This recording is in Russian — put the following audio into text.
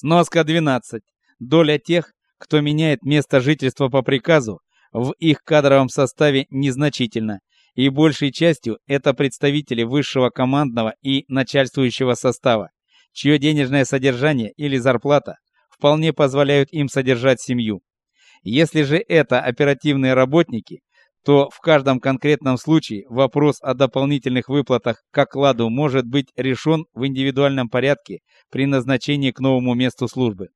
Сноска 12. Доля тех, кто меняет место жительства по приказу, в их кадровом составе незначительна, и большей частью это представители высшего командного и начальствующего состава, чье денежное содержание или зарплата вполне позволяют им содержать семью. Если же это оперативные работники, то в каждом конкретном случае вопрос о дополнительных выплатах к окладу может быть решен в индивидуальном порядке при назначении к новому месту службы.